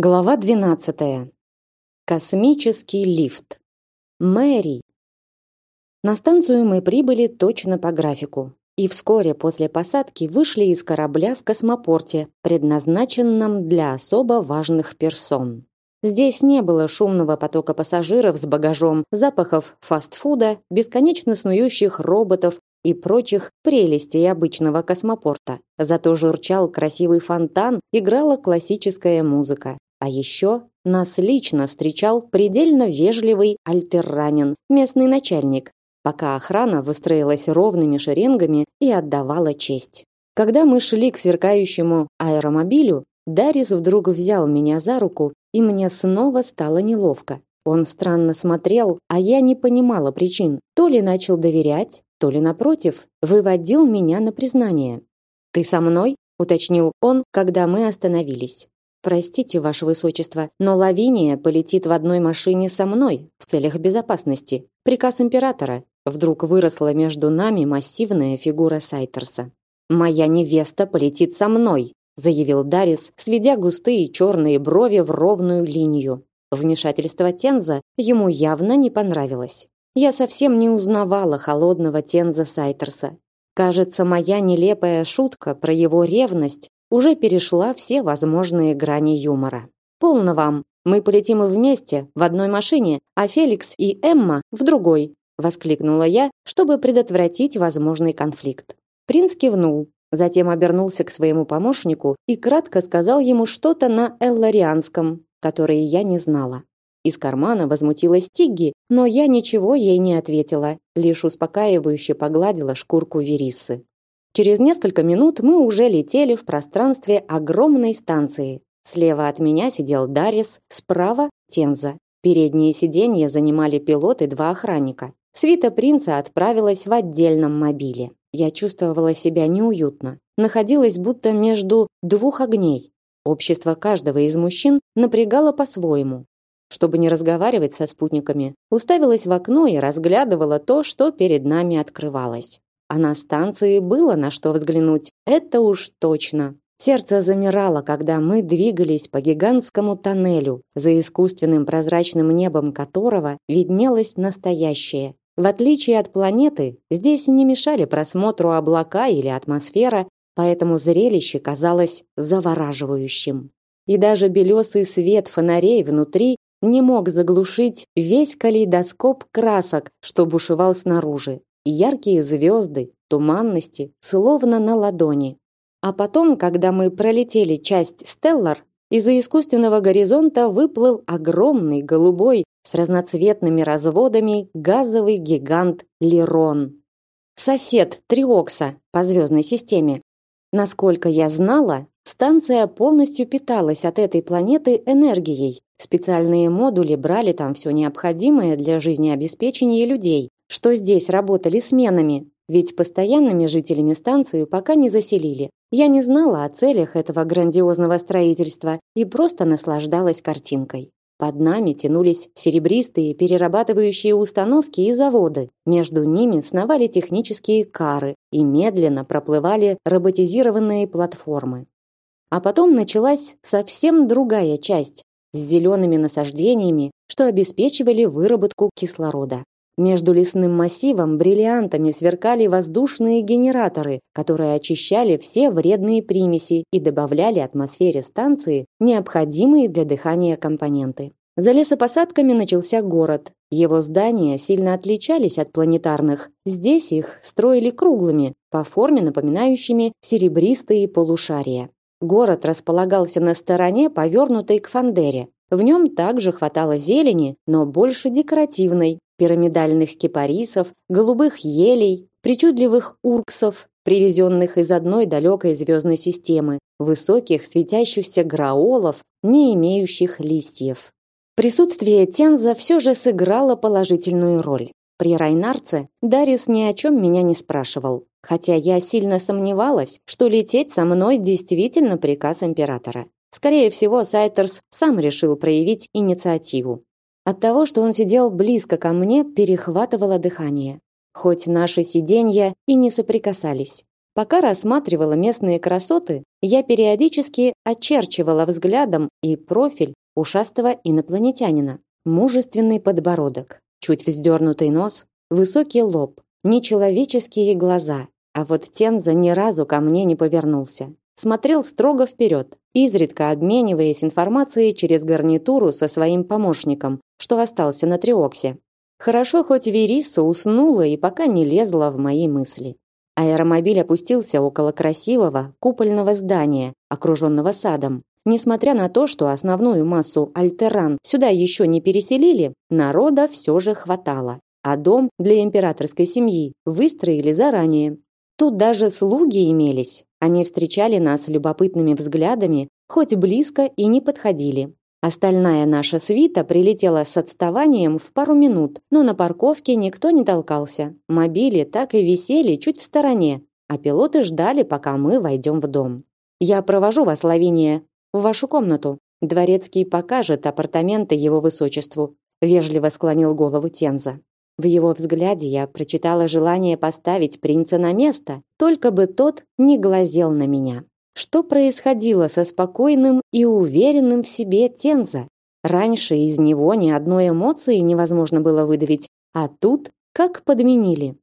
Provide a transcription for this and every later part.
Глава 12. Космический лифт. Мэри. На станцию мы прибыли точно по графику и вскоре после посадки вышли из корабля в космопорте, предназначенном для особо важных персон. Здесь не было шумного потока пассажиров с багажом, запахов фастфуда, бесконечно снующих роботов и прочих прелестей обычного космопорта. Зато журчал красивый фонтан, играла классическая музыка. А еще нас лично встречал предельно вежливый альтерранин, местный начальник, пока охрана выстроилась ровными шеренгами и отдавала честь. Когда мы шли к сверкающему аэромобилю, Дарис вдруг взял меня за руку, и мне снова стало неловко. Он странно смотрел, а я не понимала причин. То ли начал доверять, то ли напротив, выводил меня на признание. «Ты со мной?» – уточнил он, когда мы остановились. Простите, ваше высочество, но Лавиния полетит в одной машине со мной в целях безопасности. Приказ императора. Вдруг выросла между нами массивная фигура Сайтерса. Моя невеста полетит со мной, заявил Дарис, сведя густые черные брови в ровную линию. Вмешательство Тенза ему явно не понравилось. Я совсем не узнавала холодного Тенза Сайтерса. Кажется, моя нелепая шутка про его ревность уже перешла все возможные грани юмора. Полно вам. Мы полетим вместе в одной машине, а Феликс и Эмма в другой, воскликнула я, чтобы предотвратить возможный конфликт. Принц кивнул, затем обернулся к своему помощнику и кратко сказал ему что-то на элларианском, которое я не знала. Из кармана возмутилась Тигги, но я ничего ей не ответила, лишь успокаивающе погладила шкурку Верисы. Через несколько минут мы уже летели в пространстве огромной станции. Слева от меня сидел Дарис, справа Тенза. Передние сиденья занимали пилот и два охранника. Свита принца отправилась в отдельном мобиле. Я чувствовала себя неуютно. Находилась будто между двух огней. Общество каждого из мужчин напрягало по-своему. Чтобы не разговаривать со спутниками, уставилась в окно и разглядывала то, что перед нами открывалось. А на станции было на что взглянуть, это уж точно. Сердце замирало, когда мы двигались по гигантскому тоннелю, за искусственным прозрачным небом которого виднелось настоящее. В отличие от планеты, здесь не мешали просмотру облака или атмосфера, поэтому зрелище казалось завораживающим. И даже белесый свет фонарей внутри не мог заглушить весь калейдоскоп красок, что бушевал снаружи яркие звезды, туманности, словно на ладони. А потом, когда мы пролетели часть Стеллар, из-за искусственного горизонта выплыл огромный голубой с разноцветными разводами газовый гигант Лерон. Сосед Триокса по звездной системе. Насколько я знала, станция полностью питалась от этой планеты энергией. Специальные модули брали там все необходимое для жизнеобеспечения людей, что здесь работали сменами, ведь постоянными жителями станцию пока не заселили. Я не знала о целях этого грандиозного строительства и просто наслаждалась картинкой. Под нами тянулись серебристые перерабатывающие установки и заводы. Между ними сновали технические кары и медленно проплывали роботизированные платформы. А потом началась совсем другая часть с зелеными насаждениями, что обеспечивали выработку кислорода. Между лесным массивом бриллиантами сверкали воздушные генераторы, которые очищали все вредные примеси и добавляли атмосфере станции необходимые для дыхания компоненты. За лесопосадками начался город. Его здания сильно отличались от планетарных. Здесь их строили круглыми, по форме напоминающими серебристые полушария. Город располагался на стороне, повернутой к Фандере. В нем также хватало зелени, но больше декоративной, пирамидальных кипарисов, голубых елей, причудливых урксов, привезенных из одной далекой звездной системы, высоких светящихся граолов, не имеющих листьев. Присутствие Тенза все же сыграло положительную роль. При Райнарце Дарис ни о чем меня не спрашивал, хотя я сильно сомневалась, что лететь со мной действительно приказ императора. Скорее всего, Сайтерс сам решил проявить инициативу. От того, что он сидел близко ко мне, перехватывало дыхание. Хоть наши сиденья и не соприкасались. Пока рассматривала местные красоты, я периодически очерчивала взглядом и профиль ушастого инопланетянина. Мужественный подбородок, чуть вздернутый нос, высокий лоб, нечеловеческие глаза. А вот Тенза ни разу ко мне не повернулся. Смотрел строго вперед, изредка обмениваясь информацией через гарнитуру со своим помощником, что остался на Триоксе. Хорошо, хоть Вериса уснула и пока не лезла в мои мысли. Аэромобиль опустился около красивого купольного здания, окруженного садом. Несмотря на то, что основную массу альтеран сюда еще не переселили, народа все же хватало. А дом для императорской семьи выстроили заранее. Тут даже слуги имелись. Они встречали нас любопытными взглядами, хоть близко и не подходили. Остальная наша свита прилетела с отставанием в пару минут, но на парковке никто не толкался. Мобили так и висели чуть в стороне, а пилоты ждали, пока мы войдем в дом. «Я провожу вас, Лавиния, в вашу комнату. Дворецкий покажет апартаменты его высочеству», вежливо склонил голову Тенза. В его взгляде я прочитала желание поставить принца на место, только бы тот не глазел на меня. Что происходило со спокойным и уверенным в себе Тенза? Раньше из него ни одной эмоции невозможно было выдавить, а тут как подменили.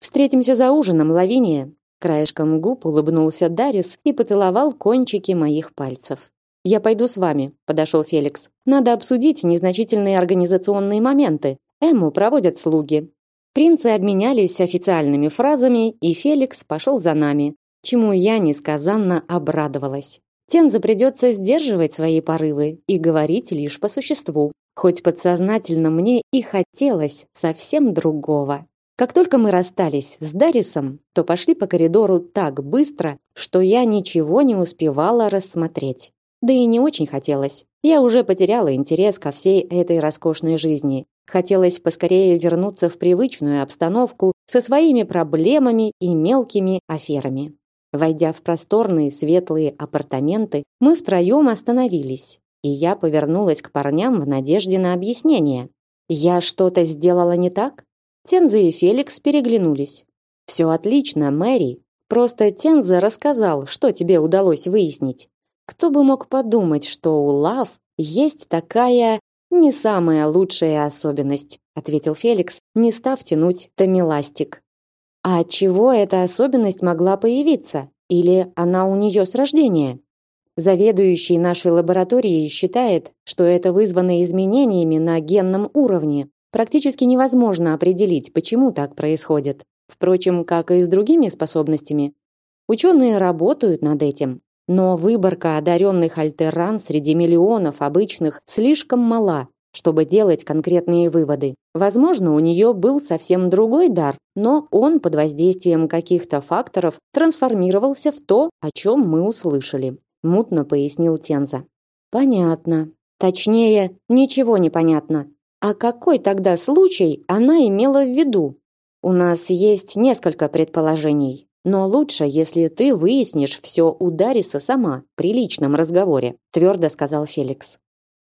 Встретимся за ужином, Лавиния. Краешком губ улыбнулся Дарис и поцеловал кончики моих пальцев. Я пойду с вами, подошел Феликс. Надо обсудить незначительные организационные моменты. Эму проводят слуги. Принцы обменялись официальными фразами, и Феликс пошел за нами, чему я несказанно обрадовалась. Тенза придется сдерживать свои порывы и говорить лишь по существу, хоть подсознательно мне и хотелось совсем другого. Как только мы расстались с Дарисом, то пошли по коридору так быстро, что я ничего не успевала рассмотреть. Да и не очень хотелось. Я уже потеряла интерес ко всей этой роскошной жизни. Хотелось поскорее вернуться в привычную обстановку со своими проблемами и мелкими аферами. Войдя в просторные светлые апартаменты, мы втроем остановились, и я повернулась к парням в надежде на объяснение. Я что-то сделала не так? Тенза и Феликс переглянулись. Все отлично, Мэри. Просто Тенза рассказал, что тебе удалось выяснить. Кто бы мог подумать, что у Лав есть такая не самая лучшая особенность, ответил Феликс, не став тянуть томиластик. А от чего эта особенность могла появиться? Или она у нее с рождения? Заведующий нашей лабораторией считает, что это вызвано изменениями на генном уровне. Практически невозможно определить, почему так происходит. Впрочем, как и с другими способностями. Ученые работают над этим. Но выборка одаренных альтерран среди миллионов обычных слишком мала, чтобы делать конкретные выводы. Возможно, у нее был совсем другой дар, но он под воздействием каких-то факторов трансформировался в то, о чем мы услышали, мутно пояснил Тенза. Понятно. Точнее, ничего не понятно. А какой тогда случай она имела в виду? У нас есть несколько предположений, но лучше, если ты выяснишь все у Дариса сама при личном разговоре, твердо сказал Феликс.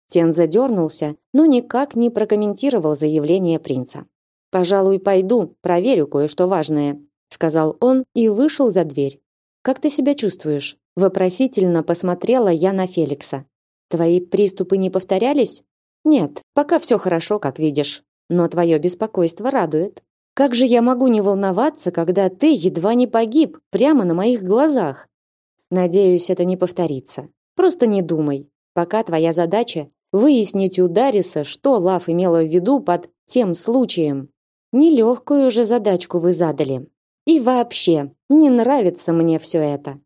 Тен задернулся, но никак не прокомментировал заявление принца. «Пожалуй, пойду, проверю кое-что важное», сказал он и вышел за дверь. «Как ты себя чувствуешь?» Вопросительно посмотрела я на Феликса. «Твои приступы не повторялись?» «Нет, пока все хорошо, как видишь. Но твое беспокойство радует. Как же я могу не волноваться, когда ты едва не погиб прямо на моих глазах?» «Надеюсь, это не повторится. Просто не думай. Пока твоя задача выяснить у Дариса, что Лав имела в виду под тем случаем. Нелегкую же задачку вы задали. И вообще, не нравится мне все это.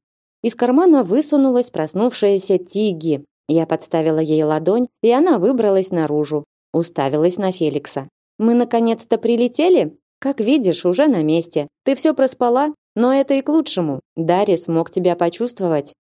Из кармана высунулась проснувшаяся Тиги. Я подставила ей ладонь, и она выбралась наружу. Уставилась на Феликса. «Мы наконец-то прилетели? Как видишь, уже на месте. Ты все проспала, но это и к лучшему. Дарис мог тебя почувствовать».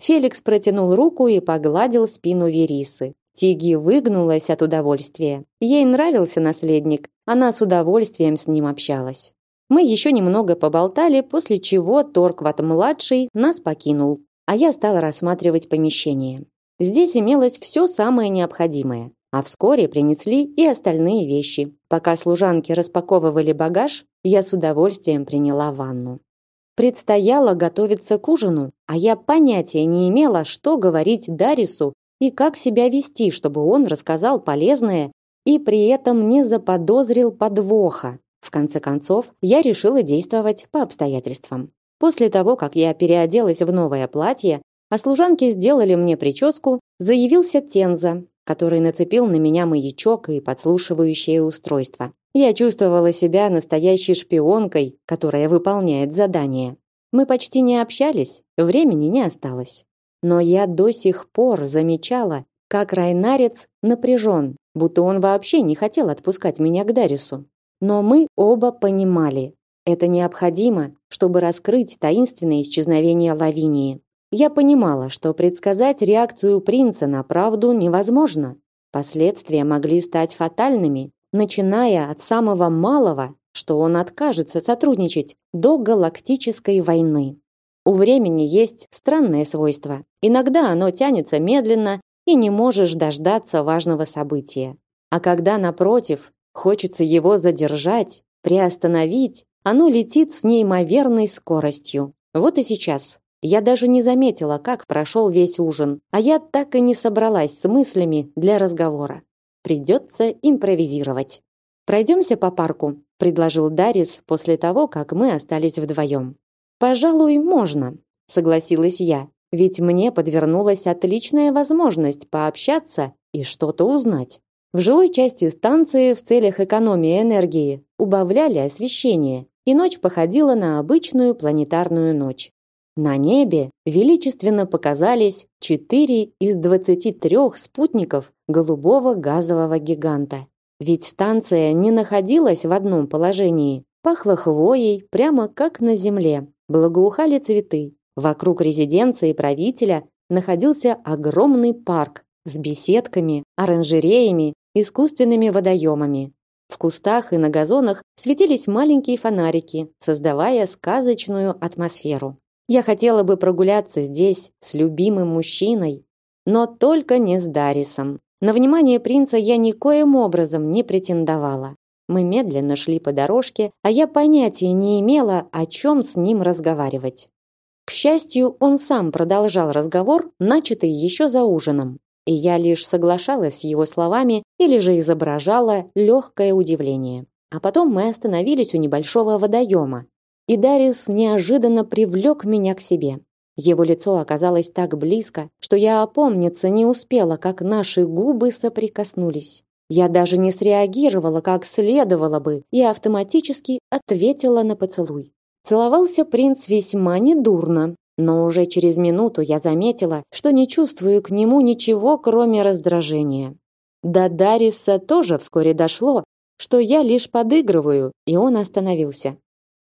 Феликс протянул руку и погладил спину Верисы. Тиги выгнулась от удовольствия. Ей нравился наследник. Она с удовольствием с ним общалась. Мы еще немного поболтали, после чего Торкват-младший нас покинул, а я стала рассматривать помещение. Здесь имелось все самое необходимое, а вскоре принесли и остальные вещи. Пока служанки распаковывали багаж, я с удовольствием приняла ванну. Предстояло готовиться к ужину, а я понятия не имела, что говорить Дарису и как себя вести, чтобы он рассказал полезное и при этом не заподозрил подвоха. В конце концов, я решила действовать по обстоятельствам. После того, как я переоделась в новое платье, а служанки сделали мне прическу, заявился Тенза, который нацепил на меня маячок и подслушивающее устройство. Я чувствовала себя настоящей шпионкой, которая выполняет задание. Мы почти не общались, времени не осталось. Но я до сих пор замечала, как Райнарец напряжен, будто он вообще не хотел отпускать меня к Дарису. Но мы оба понимали, это необходимо, чтобы раскрыть таинственное исчезновение Лавинии. Я понимала, что предсказать реакцию принца на правду невозможно. Последствия могли стать фатальными, начиная от самого малого, что он откажется сотрудничать, до галактической войны. У времени есть странное свойство. Иногда оно тянется медленно и не можешь дождаться важного события. А когда, напротив, хочется его задержать, приостановить, оно летит с неимоверной скоростью. Вот и сейчас. Я даже не заметила, как прошел весь ужин, а я так и не собралась с мыслями для разговора. Придется импровизировать. Пройдемся по парку, предложил Дарис после того, как мы остались вдвоем. Пожалуй, можно, согласилась я, ведь мне подвернулась отличная возможность пообщаться и что-то узнать. В жилой части станции в целях экономии энергии убавляли освещение, и ночь походила на обычную планетарную ночь. На небе величественно показались четыре из двадцати трех спутников голубого газового гиганта. Ведь станция не находилась в одном положении. Пахло хвоей, прямо как на земле. Благоухали цветы. Вокруг резиденции правителя находился огромный парк с беседками, оранжереями, искусственными водоемами. В кустах и на газонах светились маленькие фонарики, создавая сказочную атмосферу. Я хотела бы прогуляться здесь с любимым мужчиной, но только не с Дарисом. На внимание принца я никоим образом не претендовала. Мы медленно шли по дорожке, а я понятия не имела, о чем с ним разговаривать. К счастью, он сам продолжал разговор, начатый еще за ужином, и я лишь соглашалась с его словами или же изображала легкое удивление. А потом мы остановились у небольшого водоема, и Дарис неожиданно привлек меня к себе. Его лицо оказалось так близко, что я опомниться не успела, как наши губы соприкоснулись. Я даже не среагировала, как следовало бы, и автоматически ответила на поцелуй. Целовался принц весьма недурно, но уже через минуту я заметила, что не чувствую к нему ничего, кроме раздражения. До Дариса тоже вскоре дошло, что я лишь подыгрываю, и он остановился.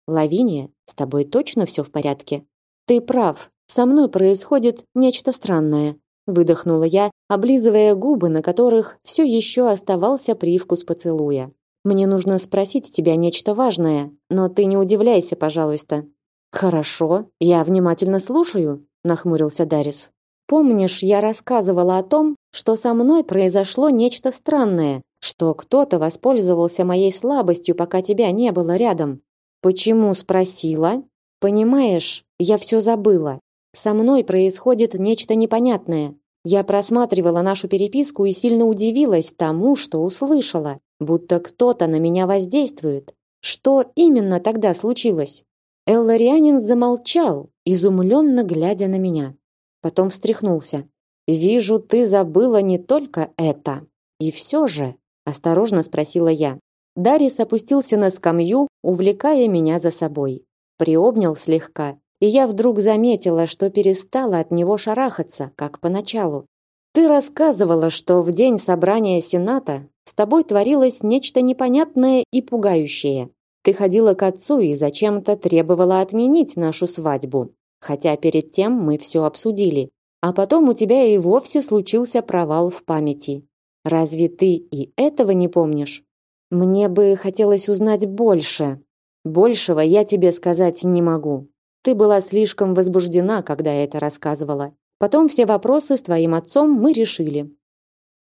Лавиния, с тобой точно все в порядке? Ты прав, со мной происходит нечто странное, выдохнула я, облизывая губы, на которых все еще оставался привкус поцелуя. Мне нужно спросить тебя нечто важное, но ты не удивляйся, пожалуйста. Хорошо, я внимательно слушаю, нахмурился Дарис. Помнишь, я рассказывала о том, что со мной произошло нечто странное, что кто-то воспользовался моей слабостью, пока тебя не было рядом. Почему спросила? Понимаешь, я все забыла. Со мной происходит нечто непонятное. Я просматривала нашу переписку и сильно удивилась тому, что услышала, будто кто-то на меня воздействует. Что именно тогда случилось? Элларианин замолчал, изумленно глядя на меня. Потом встряхнулся. Вижу, ты забыла не только это. И все же, осторожно спросила я. Дарис опустился на скамью, увлекая меня за собой. Приобнял слегка, и я вдруг заметила, что перестала от него шарахаться, как поначалу. Ты рассказывала, что в день собрания Сената с тобой творилось нечто непонятное и пугающее. Ты ходила к отцу и зачем-то требовала отменить нашу свадьбу, хотя перед тем мы все обсудили. А потом у тебя и вовсе случился провал в памяти. Разве ты и этого не помнишь? Мне бы хотелось узнать больше. Большего я тебе сказать не могу. Ты была слишком возбуждена, когда я это рассказывала. Потом все вопросы с твоим отцом мы решили.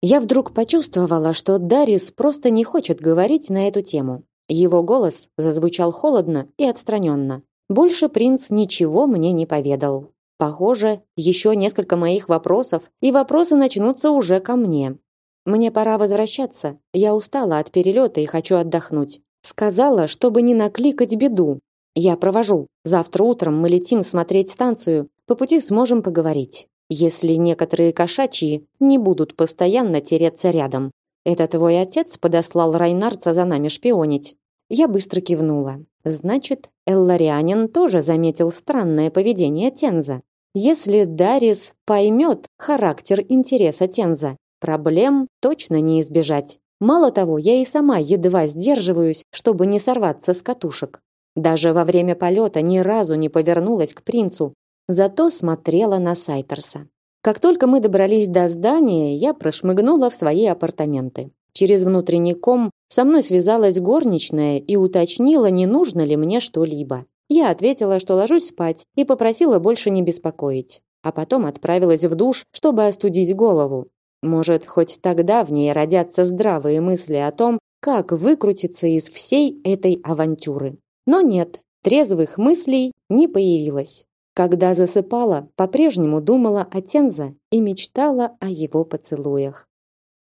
Я вдруг почувствовала, что Дарис просто не хочет говорить на эту тему. Его голос зазвучал холодно и отстраненно. Больше принц ничего мне не поведал. Похоже, еще несколько моих вопросов, и вопросы начнутся уже ко мне. Мне пора возвращаться. Я устала от перелета и хочу отдохнуть. Сказала, чтобы не накликать беду. Я провожу. Завтра утром мы летим смотреть станцию. По пути сможем поговорить. Если некоторые кошачьи не будут постоянно тереться рядом. Это твой отец подослал Райнарца за нами шпионить. Я быстро кивнула. Значит, Элларианин тоже заметил странное поведение Тенза. Если Дарис поймет характер интереса Тенза, проблем точно не избежать. Мало того, я и сама едва сдерживаюсь, чтобы не сорваться с катушек. Даже во время полета ни разу не повернулась к принцу, зато смотрела на Сайтерса. Как только мы добрались до здания, я прошмыгнула в свои апартаменты. Через внутренний ком со мной связалась горничная и уточнила, не нужно ли мне что-либо. Я ответила, что ложусь спать, и попросила больше не беспокоить. А потом отправилась в душ, чтобы остудить голову. Может, хоть тогда в ней родятся здравые мысли о том, как выкрутиться из всей этой авантюры. Но нет, трезвых мыслей не появилось. Когда засыпала, по-прежнему думала о Тенза и мечтала о его поцелуях.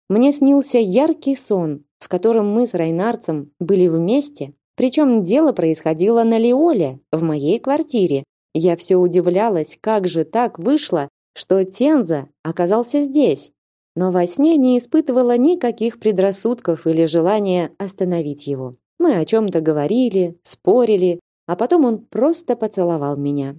Мне снился яркий сон, в котором мы с Райнарцем были вместе, причем дело происходило на Леоле, в моей квартире. Я все удивлялась, как же так вышло, что Тенза оказался здесь, но во сне не испытывала никаких предрассудков или желания остановить его. Мы о чем-то говорили, спорили, а потом он просто поцеловал меня.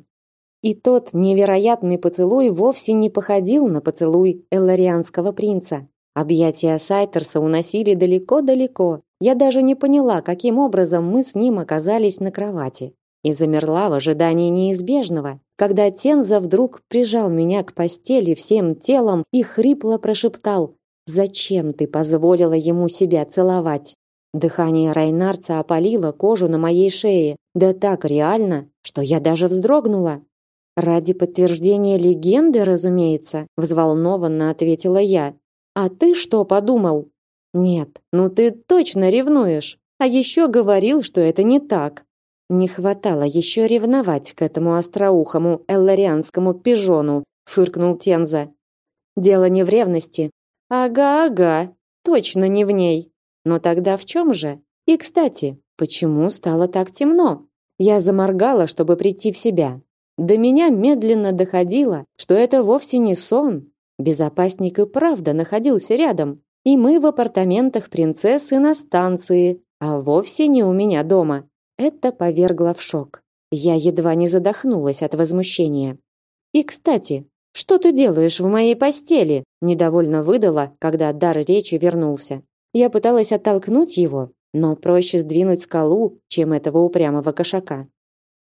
И тот невероятный поцелуй вовсе не походил на поцелуй элларианского принца. Объятия Сайтерса уносили далеко-далеко. Я даже не поняла, каким образом мы с ним оказались на кровати. И замерла в ожидании неизбежного когда Тенза вдруг прижал меня к постели всем телом и хрипло прошептал «Зачем ты позволила ему себя целовать?» Дыхание Райнарца опалило кожу на моей шее, да так реально, что я даже вздрогнула. «Ради подтверждения легенды, разумеется», взволнованно ответила я. «А ты что подумал?» «Нет, ну ты точно ревнуешь. А еще говорил, что это не так». Не хватало еще ревновать к этому остроухому элларианскому пижону, фыркнул Тенза. Дело не в ревности. Ага-ага, точно не в ней. Но тогда в чем же? И, кстати, почему стало так темно? Я заморгала, чтобы прийти в себя. До меня медленно доходило, что это вовсе не сон. Безопасник и правда находился рядом. И мы в апартаментах принцессы на станции, а вовсе не у меня дома. Это повергло в шок. Я едва не задохнулась от возмущения. И, кстати, что ты делаешь в моей постели? недовольно выдала, когда дар речи вернулся. Я пыталась оттолкнуть его, но проще сдвинуть скалу, чем этого упрямого кошака.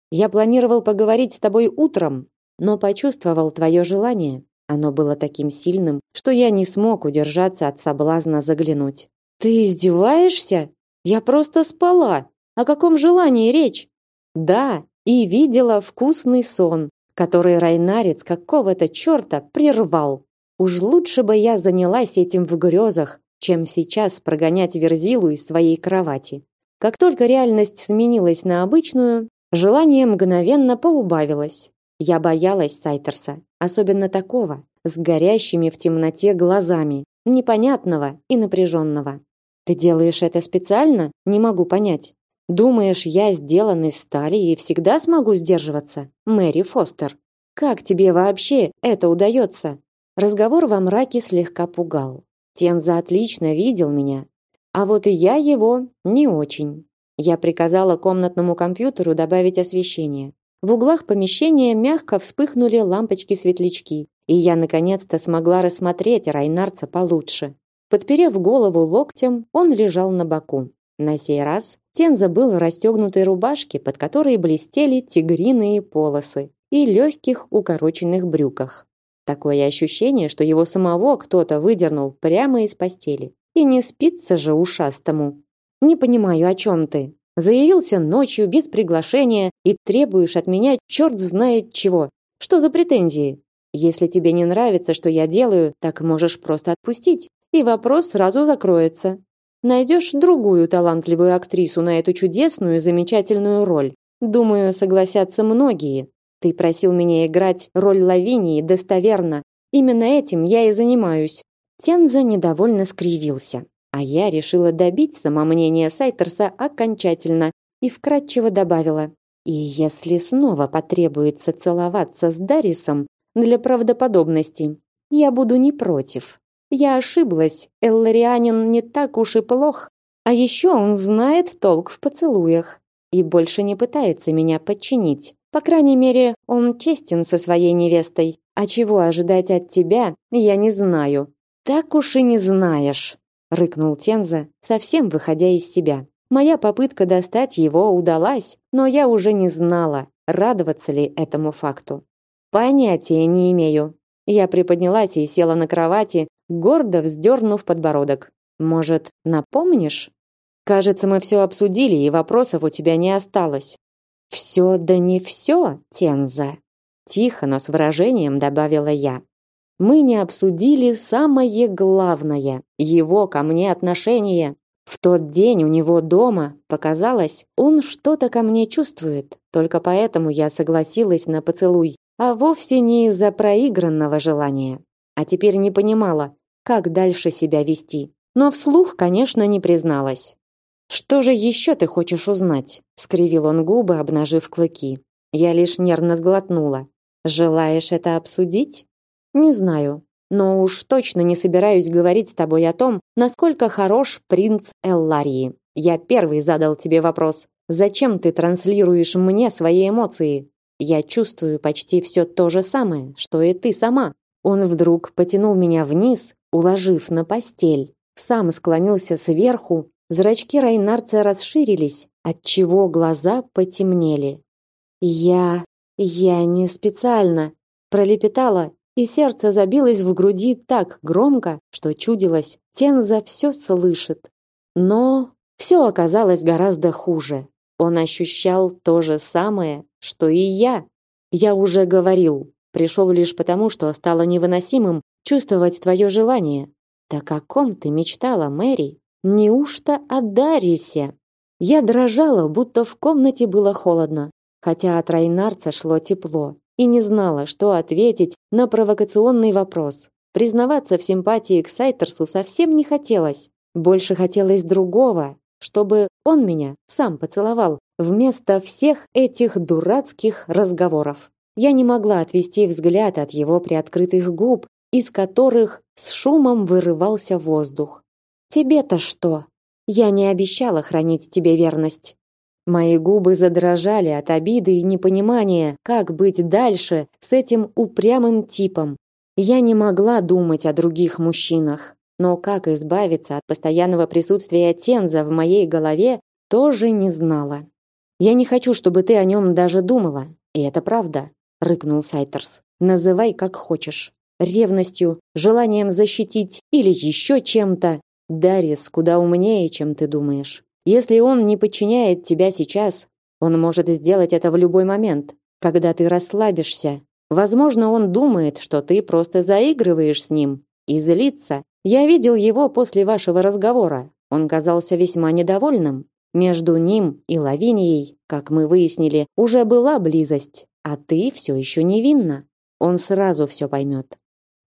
Я планировал поговорить с тобой утром, но почувствовал твое желание. Оно было таким сильным, что я не смог удержаться от соблазна заглянуть. Ты издеваешься? Я просто спала. О каком желании речь? Да, и видела вкусный сон, который Райнарец какого-то черта прервал. Уж лучше бы я занялась этим в грезах, чем сейчас прогонять Верзилу из своей кровати. Как только реальность сменилась на обычную, желание мгновенно поубавилось. Я боялась Сайтерса, особенно такого, с горящими в темноте глазами, непонятного и напряженного. Ты делаешь это специально? Не могу понять. Думаешь, я сделан из стали и всегда смогу сдерживаться? Мэри Фостер. Как тебе вообще это удается? Разговор во мраке слегка пугал. Тенза отлично видел меня, а вот и я его не очень. Я приказала комнатному компьютеру добавить освещение. В углах помещения мягко вспыхнули лампочки-светлячки, и я наконец-то смогла рассмотреть Райнарца получше. Подперев голову локтем, он лежал на боку. На сей раз Тен забыл в расстегнутой рубашке, под которой блестели тигриные полосы, и легких укороченных брюках. Такое ощущение, что его самого кто-то выдернул прямо из постели. И не спится же ушастому. Не понимаю, о чем ты. Заявился ночью без приглашения и требуешь от меня черт знает чего. Что за претензии? Если тебе не нравится, что я делаю, так можешь просто отпустить, и вопрос сразу закроется найдешь другую талантливую актрису на эту чудесную замечательную роль. Думаю, согласятся многие. Ты просил меня играть роль Лавинии достоверно. Именно этим я и занимаюсь. Тенза недовольно скривился, а я решила добить самомнение Сайтерса окончательно и вкратчиво добавила: "И если снова потребуется целоваться с Дарисом для правдоподобности, я буду не против. Я ошиблась. Элларианин не так уж и плох, а еще он знает толк в поцелуях и больше не пытается меня подчинить. По крайней мере, он честен со своей невестой. А чего ожидать от тебя, я не знаю. Так уж и не знаешь, рыкнул Тенза, совсем выходя из себя. Моя попытка достать его удалась, но я уже не знала, радоваться ли этому факту. Понятия не имею. Я приподнялась и села на кровати, гордо вздернув подбородок. Может, напомнишь? Кажется, мы все обсудили, и вопросов у тебя не осталось. Все да не все, Тенза. Тихо, но с выражением добавила я. Мы не обсудили самое главное его ко мне отношение. В тот день у него дома показалось, он что-то ко мне чувствует. Только поэтому я согласилась на поцелуй, а вовсе не из-за проигранного желания. А теперь не понимала, как дальше себя вести. Но вслух, конечно, не призналась. Что же еще ты хочешь узнать? скривил он губы, обнажив клыки. Я лишь нервно сглотнула. Желаешь это обсудить? Не знаю, но уж точно не собираюсь говорить с тобой о том, насколько хорош принц Элларии. Я первый задал тебе вопрос. Зачем ты транслируешь мне свои эмоции? Я чувствую почти все то же самое, что и ты сама. Он вдруг потянул меня вниз, уложив на постель. Сам склонился сверху, Зрачки Райнарца расширились, отчего глаза потемнели. Я... я не специально. Пролепетала, и сердце забилось в груди так громко, что чудилось, Тенза все слышит. Но все оказалось гораздо хуже. Он ощущал то же самое, что и я. Я уже говорил, пришел лишь потому, что стало невыносимым чувствовать твое желание. Да о ком ты мечтала, Мэри? Неужто о Дарисе? Я дрожала, будто в комнате было холодно, хотя от Райнарца шло тепло, и не знала, что ответить на провокационный вопрос. Признаваться в симпатии к Сайтерсу совсем не хотелось. Больше хотелось другого, чтобы он меня сам поцеловал, вместо всех этих дурацких разговоров. Я не могла отвести взгляд от его приоткрытых губ, из которых с шумом вырывался воздух. Тебе-то что? Я не обещала хранить тебе верность. Мои губы задрожали от обиды и непонимания, как быть дальше с этим упрямым типом. Я не могла думать о других мужчинах, но как избавиться от постоянного присутствия Тенза в моей голове, тоже не знала. Я не хочу, чтобы ты о нем даже думала, и это правда, рыкнул Сайтерс. Называй как хочешь. Ревностью, желанием защитить или еще чем-то. Дарис куда умнее, чем ты думаешь. Если он не подчиняет тебя сейчас, он может сделать это в любой момент, когда ты расслабишься. Возможно, он думает, что ты просто заигрываешь с ним и злится. Я видел его после вашего разговора. Он казался весьма недовольным. Между ним и Лавинией, как мы выяснили, уже была близость, а ты все еще невинна. Он сразу все поймет.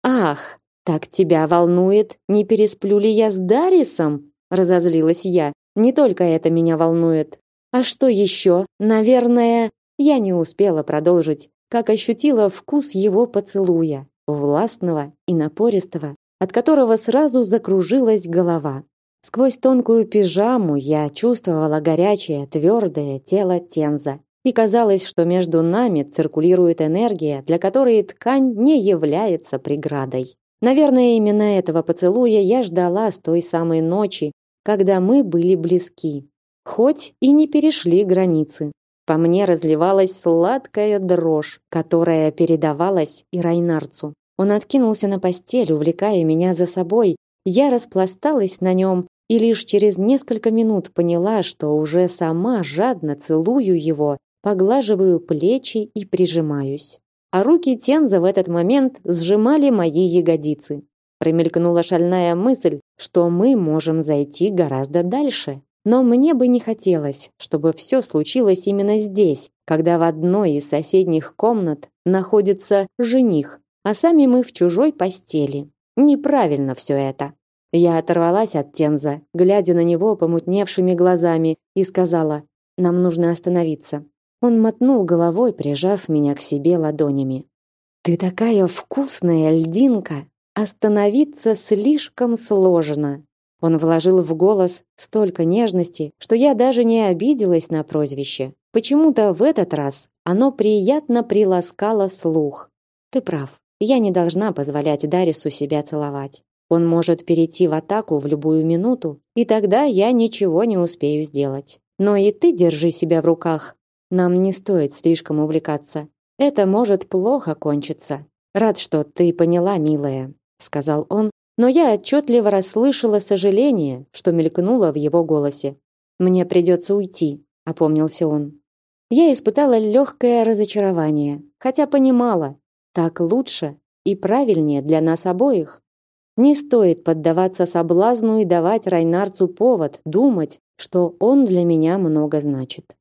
Ах, так тебя волнует, не пересплю ли я с Дарисом? Разозлилась я. Не только это меня волнует. А что еще? Наверное, я не успела продолжить, как ощутила вкус его поцелуя, властного и напористого, от которого сразу закружилась голова. Сквозь тонкую пижаму я чувствовала горячее, твердое тело Тенза. И казалось, что между нами циркулирует энергия, для которой ткань не является преградой. Наверное, именно этого поцелуя я ждала с той самой ночи, когда мы были близки, хоть и не перешли границы. По мне разливалась сладкая дрожь, которая передавалась и Райнарцу. Он откинулся на постель, увлекая меня за собой. Я распласталась на нем и лишь через несколько минут поняла, что уже сама жадно целую его, поглаживаю плечи и прижимаюсь а руки Тенза в этот момент сжимали мои ягодицы. Промелькнула шальная мысль, что мы можем зайти гораздо дальше. Но мне бы не хотелось, чтобы все случилось именно здесь, когда в одной из соседних комнат находится жених, а сами мы в чужой постели. Неправильно все это. Я оторвалась от Тенза, глядя на него помутневшими глазами, и сказала: "Нам нужно остановиться". Он мотнул головой, прижав меня к себе ладонями. Ты такая вкусная льдинка. Остановиться слишком сложно. Он вложил в голос столько нежности, что я даже не обиделась на прозвище. Почему-то в этот раз оно приятно приласкало слух. Ты прав. Я не должна позволять Дарису себя целовать. Он может перейти в атаку в любую минуту, и тогда я ничего не успею сделать. Но и ты держи себя в руках. Нам не стоит слишком увлекаться. Это может плохо кончиться. Рад, что ты поняла, милая, сказал он, но я отчетливо расслышала сожаление, что мелькнуло в его голосе. Мне придется уйти, опомнился он. Я испытала легкое разочарование, хотя понимала, так лучше и правильнее для нас обоих. Не стоит поддаваться соблазну и давать Райнарцу повод думать, что он для меня много значит.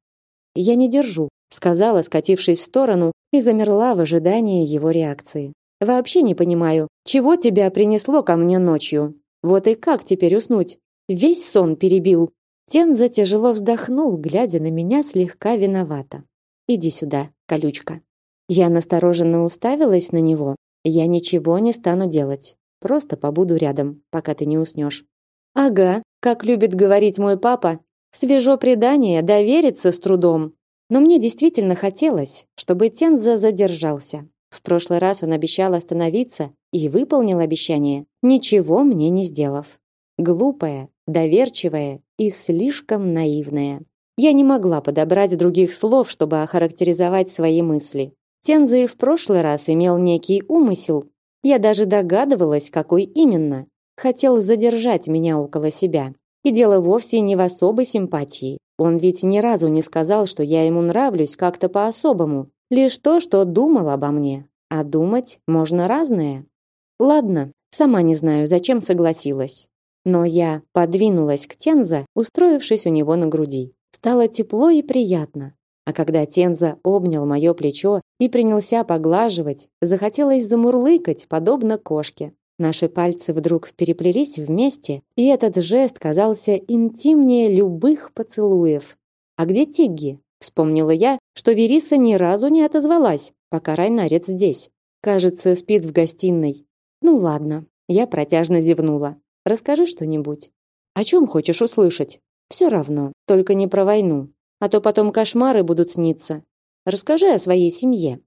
Я не держу, сказала, скатившись в сторону, и замерла в ожидании его реакции. Вообще не понимаю, чего тебя принесло ко мне ночью. Вот и как теперь уснуть? Весь сон перебил. Тенза тяжело вздохнул, глядя на меня слегка виновато. Иди сюда, колючка. Я настороженно уставилась на него. Я ничего не стану делать. Просто побуду рядом, пока ты не уснешь. Ага, как любит говорить мой папа, свежо предание, довериться с трудом. Но мне действительно хотелось, чтобы Тенза задержался. В прошлый раз он обещал остановиться и выполнил обещание, ничего мне не сделав. Глупая, доверчивая и слишком наивная. Я не могла подобрать других слов, чтобы охарактеризовать свои мысли. Тенза и в прошлый раз имел некий умысел. Я даже догадывалась, какой именно. Хотел задержать меня около себя. И дело вовсе не в особой симпатии. Он ведь ни разу не сказал, что я ему нравлюсь как-то по-особому. Лишь то, что думал обо мне. А думать можно разное. Ладно, сама не знаю, зачем согласилась. Но я подвинулась к Тенза, устроившись у него на груди. Стало тепло и приятно. А когда Тенза обнял мое плечо и принялся поглаживать, захотелось замурлыкать, подобно кошке. Наши пальцы вдруг переплелись вместе, и этот жест казался интимнее любых поцелуев. А где Тигги? Вспомнила я, что Вериса ни разу не отозвалась, пока Райнарец здесь. Кажется, спит в гостиной. Ну ладно, я протяжно зевнула. Расскажи что-нибудь. О чем хочешь услышать? Все равно, только не про войну, а то потом кошмары будут сниться. Расскажи о своей семье.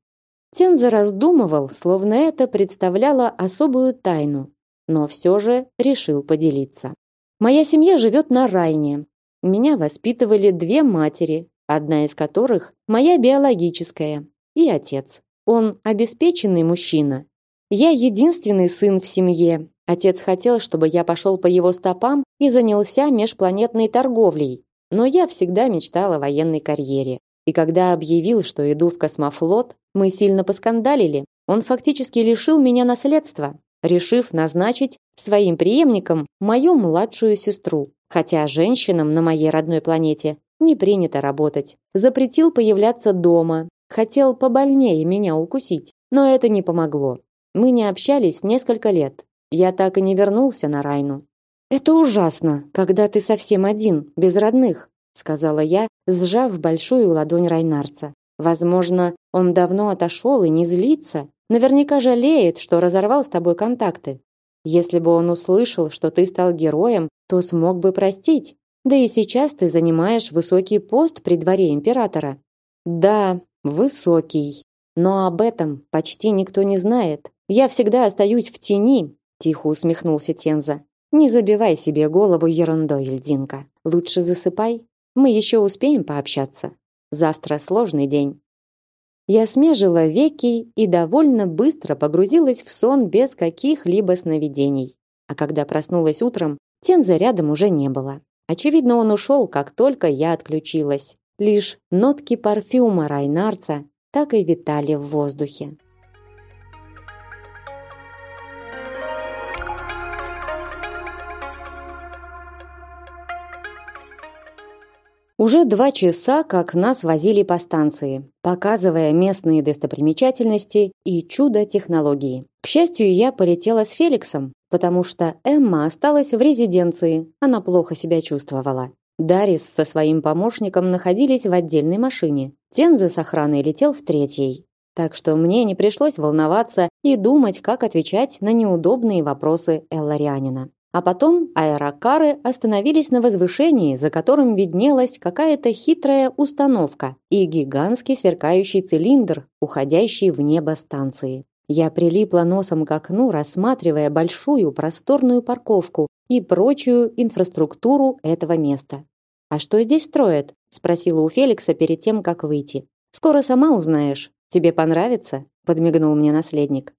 Тенза раздумывал, словно это представляло особую тайну, но все же решил поделиться. Моя семья живет на Райне. Меня воспитывали две матери, одна из которых моя биологическая, и отец. Он обеспеченный мужчина. Я единственный сын в семье. Отец хотел, чтобы я пошел по его стопам и занялся межпланетной торговлей, но я всегда мечтала о военной карьере. И когда объявил, что иду в космофлот, мы сильно поскандалили. Он фактически лишил меня наследства, решив назначить своим преемником мою младшую сестру. Хотя женщинам на моей родной планете не принято работать. Запретил появляться дома. Хотел побольнее меня укусить, но это не помогло. Мы не общались несколько лет. Я так и не вернулся на Райну. Это ужасно, когда ты совсем один, без родных, сказала я, сжав большую ладонь Райнарца. Возможно, он давно отошел и не злится, наверняка жалеет, что разорвал с тобой контакты. Если бы он услышал, что ты стал героем, то смог бы простить. Да и сейчас ты занимаешь высокий пост при дворе императора. Да, высокий. Но об этом почти никто не знает. Я всегда остаюсь в тени, тихо усмехнулся Тенза. Не забивай себе голову ерундой, льдинка. Лучше засыпай. Мы еще успеем пообщаться. Завтра сложный день. Я смежила веки и довольно быстро погрузилась в сон без каких-либо сновидений. А когда проснулась утром, Тенза рядом уже не было. Очевидно, он ушел, как только я отключилась. Лишь нотки парфюма Райнарца так и витали в воздухе. Уже два часа, как нас возили по станции, показывая местные достопримечательности и чудо технологии. К счастью, я полетела с Феликсом, потому что Эмма осталась в резиденции, она плохо себя чувствовала. Дарис со своим помощником находились в отдельной машине. Тенза с охраной летел в третьей. Так что мне не пришлось волноваться и думать, как отвечать на неудобные вопросы Элларианина. А потом аэрокары остановились на возвышении, за которым виднелась какая-то хитрая установка и гигантский сверкающий цилиндр, уходящий в небо станции. Я прилипла носом к окну, рассматривая большую просторную парковку и прочую инфраструктуру этого места. «А что здесь строят?» – спросила у Феликса перед тем, как выйти. «Скоро сама узнаешь. Тебе понравится?» – подмигнул мне наследник.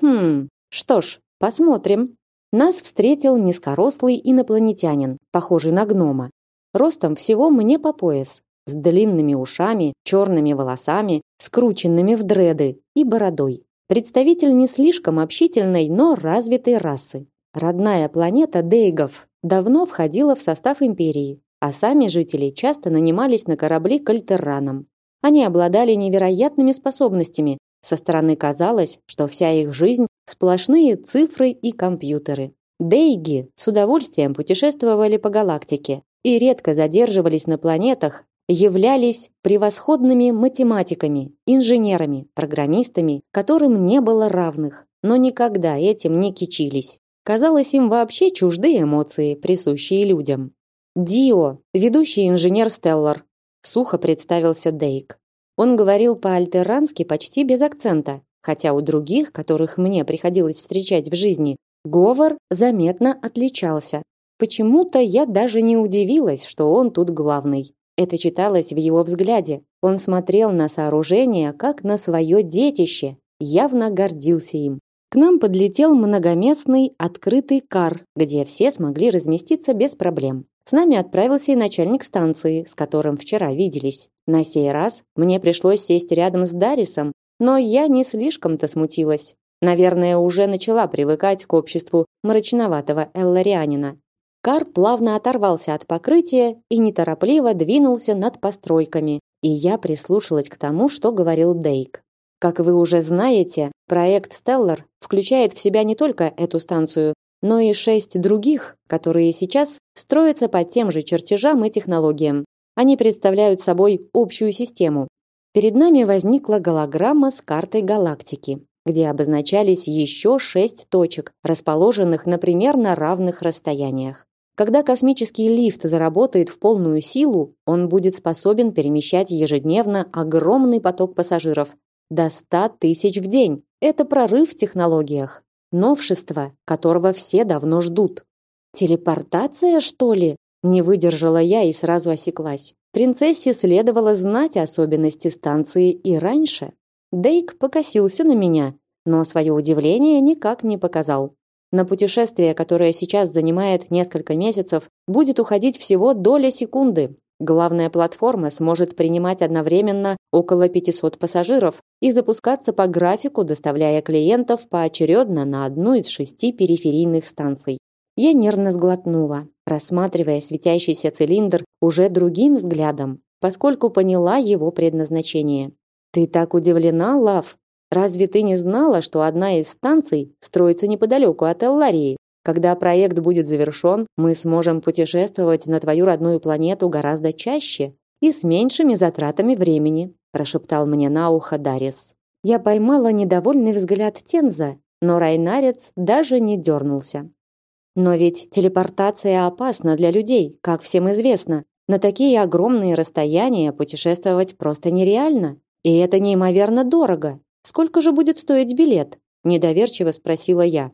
«Хм, что ж, посмотрим». Нас встретил низкорослый инопланетянин, похожий на гнома. Ростом всего мне по пояс, с длинными ушами, черными волосами, скрученными в дреды и бородой. Представитель не слишком общительной, но развитой расы. Родная планета Дейгов давно входила в состав империи, а сами жители часто нанимались на корабли к альтерранам. Они обладали невероятными способностями. Со стороны казалось, что вся их жизнь сплошные цифры и компьютеры. Дейги с удовольствием путешествовали по галактике и редко задерживались на планетах, являлись превосходными математиками, инженерами, программистами, которым не было равных, но никогда этим не кичились. Казалось, им вообще чужды эмоции, присущие людям. Дио, ведущий инженер Стеллар, сухо представился Дейк. Он говорил по-альтерански почти без акцента, хотя у других, которых мне приходилось встречать в жизни, говор заметно отличался. Почему-то я даже не удивилась, что он тут главный. Это читалось в его взгляде. Он смотрел на сооружение как на свое детище, явно гордился им. К нам подлетел многоместный открытый кар, где все смогли разместиться без проблем. С нами отправился и начальник станции, с которым вчера виделись. На сей раз мне пришлось сесть рядом с Дарисом, но я не слишком-то смутилась. Наверное, уже начала привыкать к обществу мрачноватого элларианина. Кар плавно оторвался от покрытия и неторопливо двинулся над постройками, и я прислушалась к тому, что говорил Дейк. Как вы уже знаете, проект Stellar включает в себя не только эту станцию, но и шесть других, которые сейчас строятся по тем же чертежам и технологиям. Они представляют собой общую систему. Перед нами возникла голограмма с картой галактики, где обозначались еще шесть точек, расположенных, на равных расстояниях. Когда космический лифт заработает в полную силу, он будет способен перемещать ежедневно огромный поток пассажиров до 100 тысяч в день. Это прорыв в технологиях, новшество, которого все давно ждут. Телепортация, что ли? Не выдержала я и сразу осеклась. Принцессе следовало знать особенности станции и раньше. Дейк покосился на меня, но свое удивление никак не показал. На путешествие, которое сейчас занимает несколько месяцев, будет уходить всего доля секунды. Главная платформа сможет принимать одновременно около 500 пассажиров и запускаться по графику, доставляя клиентов поочередно на одну из шести периферийных станций. Я нервно сглотнула, рассматривая светящийся цилиндр уже другим взглядом, поскольку поняла его предназначение. «Ты так удивлена, Лав?» Разве ты не знала, что одна из станций строится неподалеку от Элларии? Когда проект будет завершен, мы сможем путешествовать на твою родную планету гораздо чаще и с меньшими затратами времени, прошептал мне на ухо Дарис. Я поймала недовольный взгляд Тенза, но Райнарец даже не дернулся. Но ведь телепортация опасна для людей, как всем известно. На такие огромные расстояния путешествовать просто нереально, и это неимоверно дорого. Сколько же будет стоить билет? недоверчиво спросила я.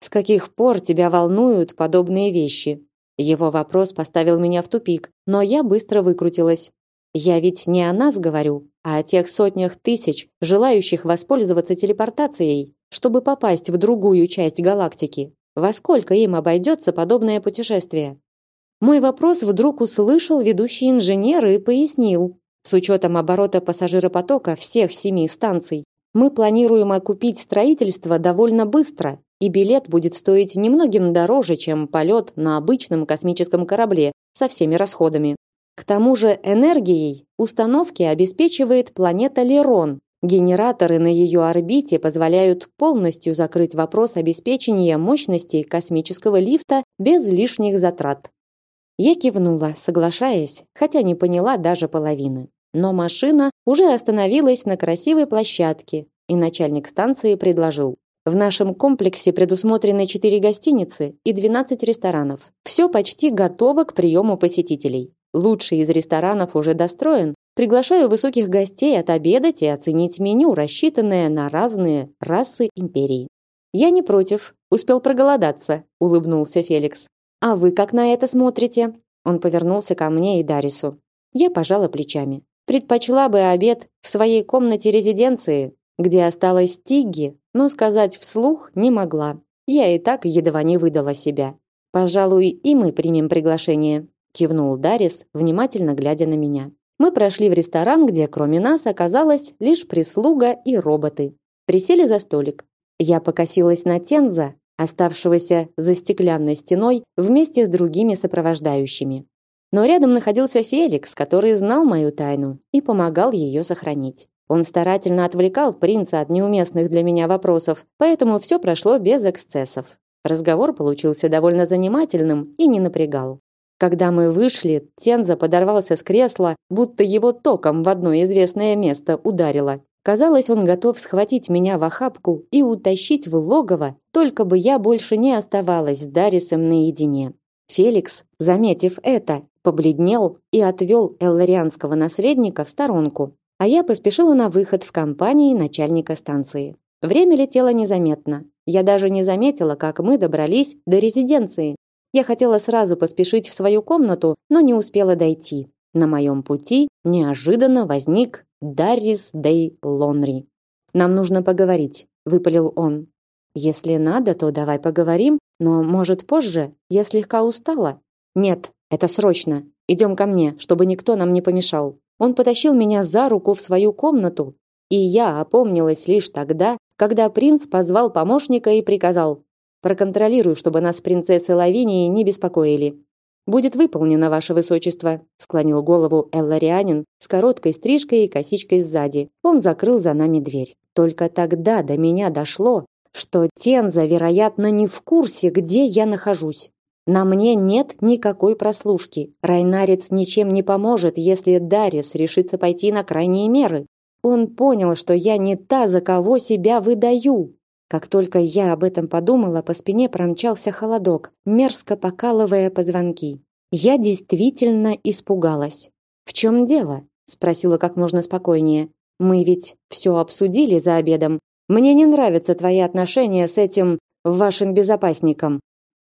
С каких пор тебя волнуют подобные вещи? Его вопрос поставил меня в тупик, но я быстро выкрутилась. Я ведь не о нас говорю, а о тех сотнях тысяч, желающих воспользоваться телепортацией, чтобы попасть в другую часть галактики. Во сколько им обойдется подобное путешествие? Мой вопрос вдруг услышал ведущий инженер и пояснил. С учетом оборота пассажиропотока всех семи станций, мы планируем окупить строительство довольно быстро, и билет будет стоить немногим дороже, чем полет на обычном космическом корабле со всеми расходами. К тому же энергией установки обеспечивает планета Лерон. Генераторы на ее орбите позволяют полностью закрыть вопрос обеспечения мощности космического лифта без лишних затрат. Я кивнула, соглашаясь, хотя не поняла даже половины. Но машина уже остановилась на красивой площадке, и начальник станции предложил: "В нашем комплексе предусмотрены 4 гостиницы и 12 ресторанов. Все почти готово к приему посетителей. Лучший из ресторанов уже достроен. Приглашаю высоких гостей отобедать и оценить меню, рассчитанное на разные расы империи". "Я не против, успел проголодаться", улыбнулся Феликс. А вы как на это смотрите? Он повернулся ко мне и Дарису. Я пожала плечами. Предпочла бы обед в своей комнате резиденции, где осталась Тигги, но сказать вслух не могла. Я и так едва не выдала себя. Пожалуй, и мы примем приглашение, кивнул Дарис, внимательно глядя на меня. Мы прошли в ресторан, где кроме нас оказалась лишь прислуга и роботы. Присели за столик. Я покосилась на Тенза, оставшегося за стеклянной стеной вместе с другими сопровождающими. Но рядом находился Феликс, который знал мою тайну и помогал ее сохранить. Он старательно отвлекал принца от неуместных для меня вопросов, поэтому все прошло без эксцессов. Разговор получился довольно занимательным и не напрягал. Когда мы вышли, Тенза подорвался с кресла, будто его током в одно известное место ударило. Казалось, он готов схватить меня в охапку и утащить в логово, только бы я больше не оставалась с Дарисом наедине. Феликс, заметив это, побледнел и отвел элларианского наследника в сторонку, а я поспешила на выход в компании начальника станции. Время летело незаметно. Я даже не заметила, как мы добрались до резиденции. Я хотела сразу поспешить в свою комнату, но не успела дойти. На моем пути неожиданно возник Даррис Дей Лонри. Нам нужно поговорить, выпалил он. Если надо, то давай поговорим, но, может, позже? Я слегка устала. Нет, это срочно. Идем ко мне, чтобы никто нам не помешал. Он потащил меня за руку в свою комнату, и я опомнилась лишь тогда, когда принц позвал помощника и приказал: "Проконтролируй, чтобы нас принцессы Лавинии не беспокоили". Будет выполнено, ваше высочество, склонил голову Элларианин с короткой стрижкой и косичкой сзади. Он закрыл за нами дверь. Только тогда до меня дошло, что Тенза, вероятно, не в курсе, где я нахожусь. На мне нет никакой прослушки. Райнарец ничем не поможет, если Дарис решится пойти на крайние меры. Он понял, что я не та, за кого себя выдаю. Как только я об этом подумала, по спине промчался холодок, мерзко покалывая позвонки. Я действительно испугалась. В чем дело? спросила как можно спокойнее. Мы ведь все обсудили за обедом. Мне не нравятся твои отношения с этим вашим безопасником.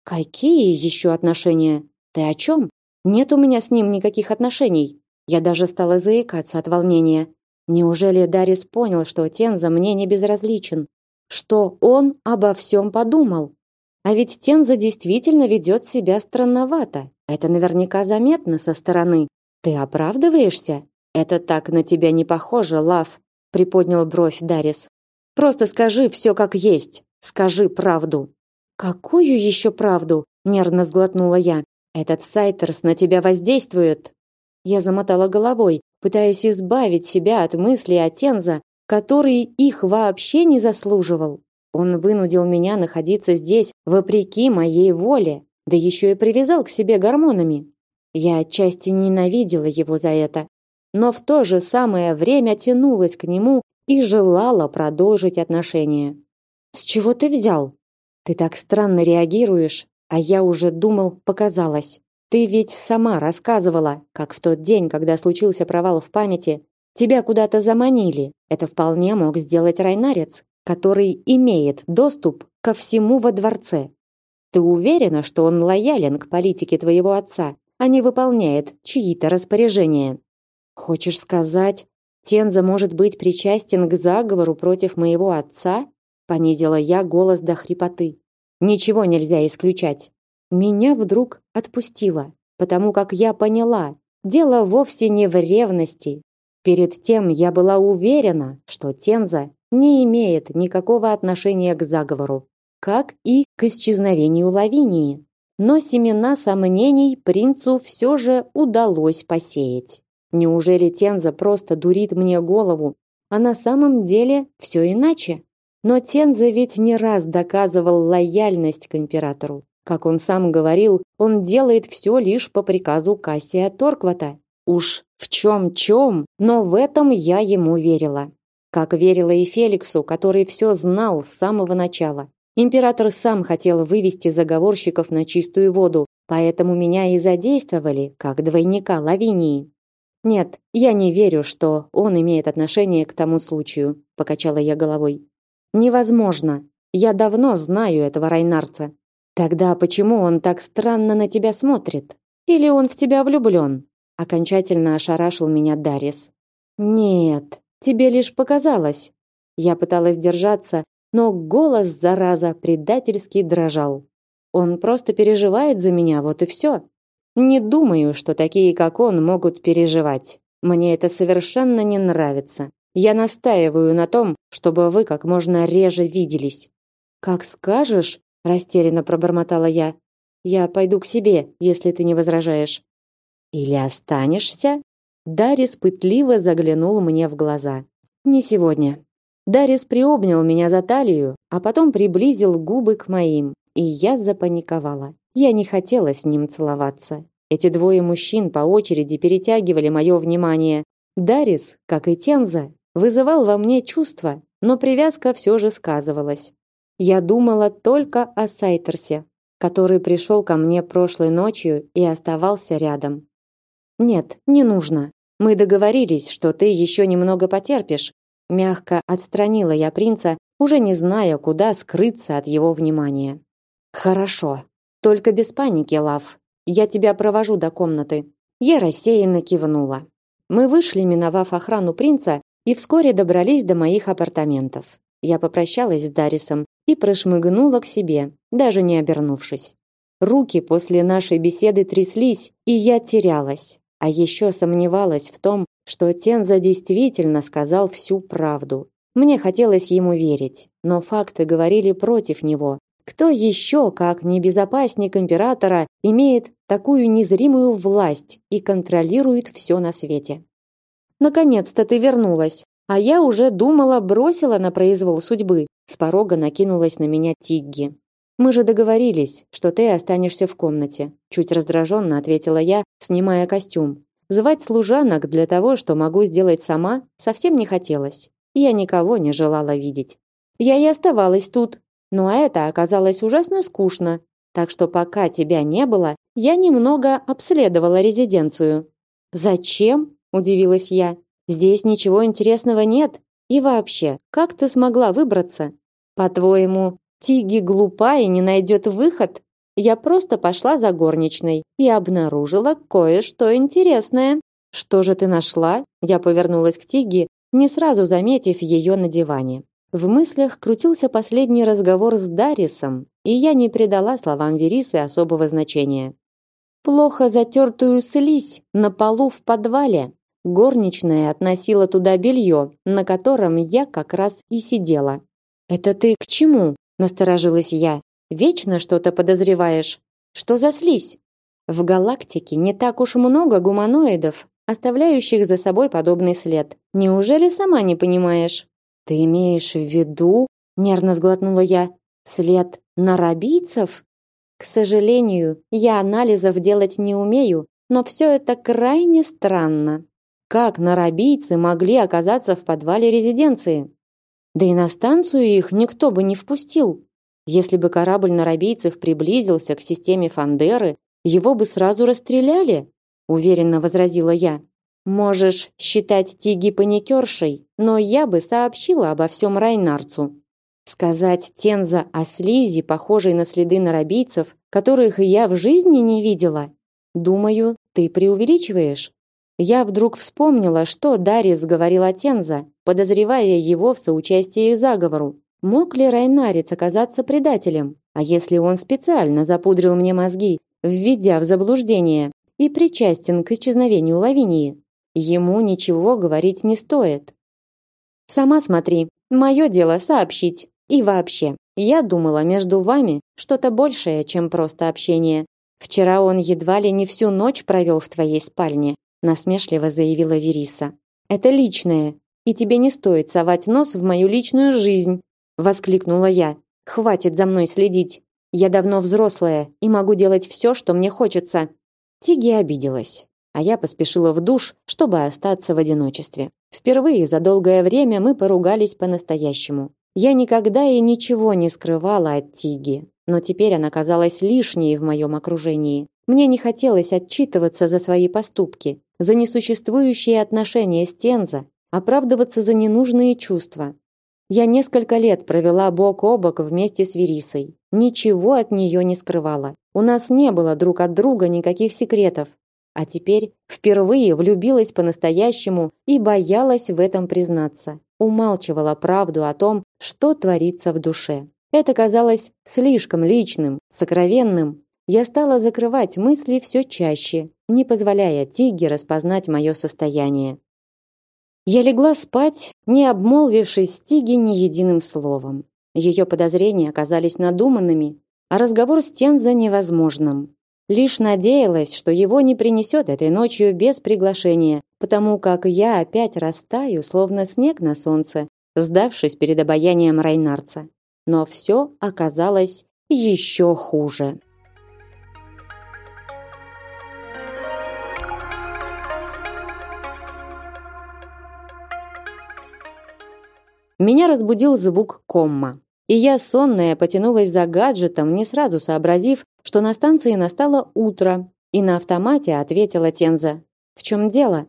Какие еще отношения? Ты о чем? Нет у меня с ним никаких отношений. Я даже стала заикаться от волнения. Неужели Дарис понял, что Тенза мне не безразличен? что он обо всем подумал. А ведь Тенза действительно ведет себя странновато. Это наверняка заметно со стороны. Ты оправдываешься? Это так на тебя не похоже, Лав, приподнял бровь Дарис. Просто скажи все как есть. Скажи правду. Какую еще правду? нервно сглотнула я. Этот Сайтерс на тебя воздействует. Я замотала головой, пытаясь избавить себя от мысли о Тенза, который их вообще не заслуживал. Он вынудил меня находиться здесь вопреки моей воле, да еще и привязал к себе гормонами. Я отчасти ненавидела его за это, но в то же самое время тянулась к нему и желала продолжить отношения. С чего ты взял? Ты так странно реагируешь, а я уже думал, показалось. Ты ведь сама рассказывала, как в тот день, когда случился провал в памяти, Тебя куда-то заманили. Это вполне мог сделать Райнарец, который имеет доступ ко всему во дворце. Ты уверена, что он лоялен к политике твоего отца, а не выполняет чьи-то распоряжения? Хочешь сказать, Тенза может быть причастен к заговору против моего отца? Понизила я голос до хрипоты. Ничего нельзя исключать. Меня вдруг отпустило, потому как я поняла, дело вовсе не в ревности, Перед тем я была уверена, что Тенза не имеет никакого отношения к заговору, как и к исчезновению Лавинии. но семена сомнений принцу все же удалось посеять. Неужели Тенза просто дурит мне голову, а на самом деле все иначе? Но Тенза ведь не раз доказывал лояльность к императору. Как он сам говорил, он делает все лишь по приказу Кассия Торквата. Уж в чем-чем, но в этом я ему верила. Как верила и Феликсу, который все знал с самого начала. Император сам хотел вывести заговорщиков на чистую воду, поэтому меня и задействовали, как двойника Лавинии. Нет, я не верю, что он имеет отношение к тому случаю, покачала я головой. Невозможно. Я давно знаю этого Райнарца. Тогда почему он так странно на тебя смотрит? Или он в тебя влюблен? Окончательно ошарашил меня Дарис. Нет, тебе лишь показалось. Я пыталась держаться, но голос зараза предательски дрожал. Он просто переживает за меня, вот и все. Не думаю, что такие, как он, могут переживать. Мне это совершенно не нравится. Я настаиваю на том, чтобы вы как можно реже виделись. Как скажешь, растерянно пробормотала я. Я пойду к себе, если ты не возражаешь. Или останешься? Дарис пытливо заглянул мне в глаза. Не сегодня. Дарис приобнял меня за талию, а потом приблизил губы к моим, и я запаниковала. Я не хотела с ним целоваться. Эти двое мужчин по очереди перетягивали мое внимание. Дарис, как и Тенза, вызывал во мне чувства, но привязка все же сказывалась. Я думала только о Сайтерсе, который пришел ко мне прошлой ночью и оставался рядом. Нет, не нужно. Мы договорились, что ты еще немного потерпишь. Мягко отстранила я принца, уже не зная, куда скрыться от его внимания. Хорошо. Только без паники, Лав. Я тебя провожу до комнаты. Я рассеянно кивнула. Мы вышли, миновав охрану принца, и вскоре добрались до моих апартаментов. Я попрощалась с Дарисом и прошмыгнула к себе, даже не обернувшись. Руки после нашей беседы тряслись, и я терялась. А еще сомневалась в том, что Тенза действительно сказал всю правду. Мне хотелось ему верить, но факты говорили против него. Кто еще, как небезопасник императора, имеет такую незримую власть и контролирует все на свете? Наконец-то ты вернулась. А я уже думала, бросила на произвол судьбы. С порога накинулась на меня Тигги. Мы же договорились, что ты останешься в комнате, чуть раздраженно ответила я, снимая костюм. Звать служанок для того, что могу сделать сама, совсем не хотелось. Я никого не желала видеть. Я и оставалась тут, но это оказалось ужасно скучно. Так что пока тебя не было, я немного обследовала резиденцию. Зачем? Удивилась я. Здесь ничего интересного нет. И вообще, как ты смогла выбраться? По-твоему, Тиги глупа и не найдет выход? Я просто пошла за горничной и обнаружила кое-что интересное. Что же ты нашла? Я повернулась к Тиги, не сразу заметив ее на диване. В мыслях крутился последний разговор с Дарисом, и я не придала словам Верисы особого значения. Плохо затертую слизь на полу в подвале. Горничная относила туда белье, на котором я как раз и сидела. «Это ты к чему?» – насторожилась я. «Вечно что-то подозреваешь. Что за слизь?» В галактике не так уж много гуманоидов, оставляющих за собой подобный след. Неужели сама не понимаешь? Ты имеешь в виду, нервно сглотнула я, след нарабийцев? К сожалению, я анализов делать не умею, но все это крайне странно. Как нарабийцы могли оказаться в подвале резиденции? Да и на станцию их никто бы не впустил. Если бы корабль нарабийцев приблизился к системе Фандеры, его бы сразу расстреляли, уверенно возразила я. Можешь считать Тиги паникершей, но я бы сообщила обо всем Райнарцу. Сказать Тенза о слизи, похожей на следы нарабийцев, которых я в жизни не видела. Думаю, ты преувеличиваешь. Я вдруг вспомнила, что Дарис говорил о Тенза, подозревая его в соучастии к заговору. Мог ли Райнарец оказаться предателем? А если он специально запудрил мне мозги, введя в заблуждение, и причастен к исчезновению Лавинии? Ему ничего говорить не стоит. Сама смотри, мое дело сообщить. И вообще, Я думала, между вами что-то большее, чем просто общение. Вчера он едва ли не всю ночь провел в твоей спальне, насмешливо заявила Вериса. Это личное, и тебе не стоит совать нос в мою личную жизнь, воскликнула я. Хватит за мной следить. Я давно взрослая и могу делать все, что мне хочется. Тиги обиделась, а я поспешила в душ, чтобы остаться в одиночестве. Впервые за долгое время мы поругались по-настоящему. Я никогда и ничего не скрывала от Тиги, но теперь она казалась лишней в моем окружении. Мне не хотелось отчитываться за свои поступки, за несуществующие отношения с Тенза, оправдываться за ненужные чувства. Я несколько лет провела бок о бок вместе с Верисой. Ничего от нее не скрывала. У нас не было друг от друга никаких секретов. А теперь впервые влюбилась по-настоящему и боялась в этом признаться. Умалчивала правду о том, что творится в душе. Это казалось слишком личным, сокровенным. Я стала закрывать мысли все чаще, не позволяя Тиге распознать мое состояние. Я легла спать, не обмолвившись с Тиги ни единым словом. Ее подозрения оказались надуманными, а разговор с Тенза невозможным. Лишь надеялась, что его не принесет этой ночью без приглашения, потому как я опять растаю, словно снег на солнце, сдавшись перед обаянием Райнарца. Но все оказалось еще хуже. Меня разбудил звук комма. И я, сонная, потянулась за гаджетом, не сразу сообразив, что на станции настало утро, и на автомате ответила Тенза. «В чем дело?»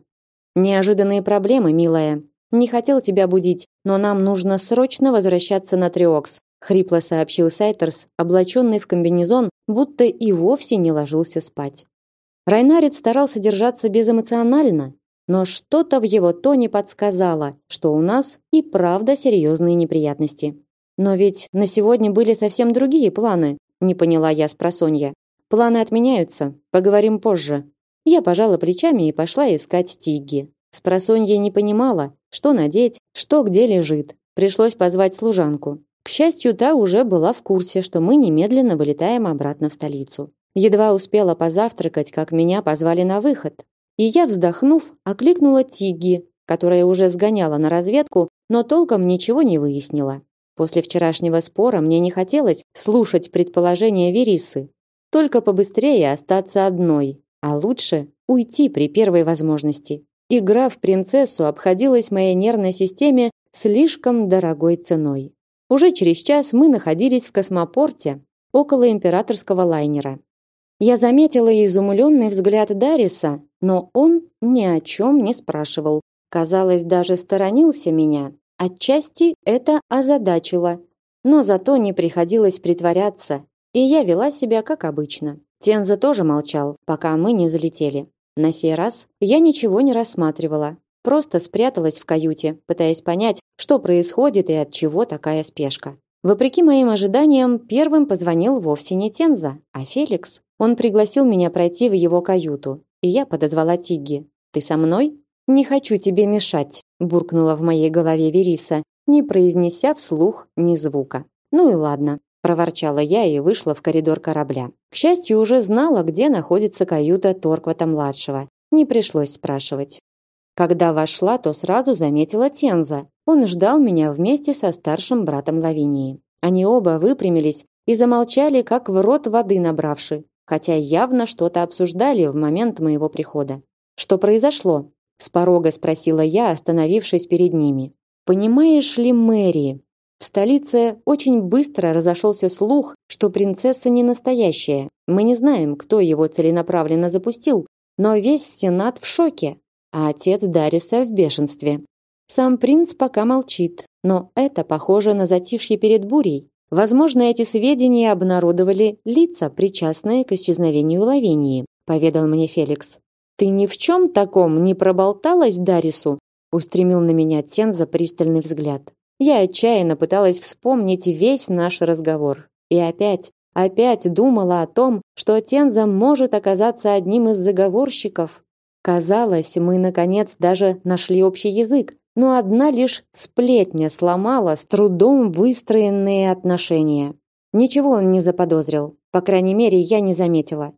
«Неожиданные проблемы, милая. Не хотел тебя будить, но нам нужно срочно возвращаться на Триокс», хрипло сообщил Сайтерс, облаченный в комбинезон, будто и вовсе не ложился спать. Райнарец старался держаться безэмоционально, но что-то в его тоне подсказало, что у нас и правда серьезные неприятности. Но ведь на сегодня были совсем другие планы, не поняла я с просонья. Планы отменяются, поговорим позже. Я пожала плечами и пошла искать Тигги. С просонья не понимала, что надеть, что где лежит. Пришлось позвать служанку. К счастью, та уже была в курсе, что мы немедленно вылетаем обратно в столицу. Едва успела позавтракать, как меня позвали на выход. И я, вздохнув, окликнула Тиги, которая уже сгоняла на разведку, но толком ничего не выяснила. После вчерашнего спора мне не хотелось слушать предположения Верисы. Только побыстрее остаться одной, а лучше уйти при первой возможности. Игра в принцессу обходилась моей нервной системе слишком дорогой ценой. Уже через час мы находились в космопорте около императорского лайнера. Я заметила изумленный взгляд Дариса, но он ни о чем не спрашивал. Казалось, даже сторонился меня. Отчасти это озадачило, но зато не приходилось притворяться, и я вела себя как обычно. Тенза тоже молчал, пока мы не залетели. На сей раз я ничего не рассматривала, просто спряталась в каюте, пытаясь понять, что происходит и от чего такая спешка. Вопреки моим ожиданиям, первым позвонил вовсе не Тенза, а Феликс. Он пригласил меня пройти в его каюту, и я подозвала Тигги. «Ты со мной?» «Не хочу тебе мешать», буркнула в моей голове Вериса, не произнеся вслух ни звука. «Ну и ладно», проворчала я и вышла в коридор корабля. К счастью, уже знала, где находится каюта Торквата-младшего. Не пришлось спрашивать. Когда вошла, то сразу заметила Тенза. Он ждал меня вместе со старшим братом Лавинии. Они оба выпрямились и замолчали, как в рот воды набравши, хотя явно что-то обсуждали в момент моего прихода. Что произошло? С порога спросила я, остановившись перед ними. Понимаешь ли, Мэри, в столице очень быстро разошелся слух, что принцесса не настоящая. Мы не знаем, кто его целенаправленно запустил, но весь сенат в шоке, а отец Дариса в бешенстве. Сам принц пока молчит, но это похоже на затишье перед бурей. Возможно, эти сведения обнародовали лица, причастные к исчезновению Лавинии, поведал мне Феликс. Ты ни в чем таком не проболталась Дарису? устремил на меня Тенза пристальный взгляд. Я отчаянно пыталась вспомнить весь наш разговор. И опять, опять думала о том, что Тенза может оказаться одним из заговорщиков. Казалось, мы наконец даже нашли общий язык, но одна лишь сплетня сломала с трудом выстроенные отношения. Ничего он не заподозрил, по крайней мере, я не заметила.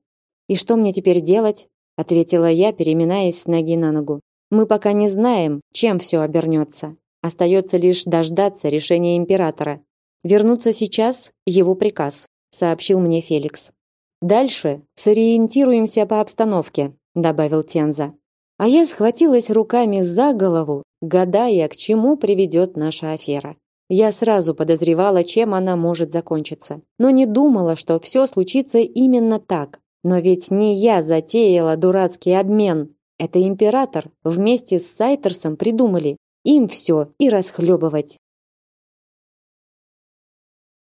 И что мне теперь делать? ответила я, переминаясь с ноги на ногу. Мы пока не знаем, чем все обернется. Остается лишь дождаться решения императора. Вернуться сейчас его приказ, сообщил мне Феликс. Дальше сориентируемся по обстановке, добавил Тенза. А я схватилась руками за голову, гадая, к чему приведет наша афера. Я сразу подозревала, чем она может закончиться, но не думала, что все случится именно так. Но ведь не я затеяла дурацкий обмен. Это император вместе с Сайтерсом придумали. Им все и расхлебывать.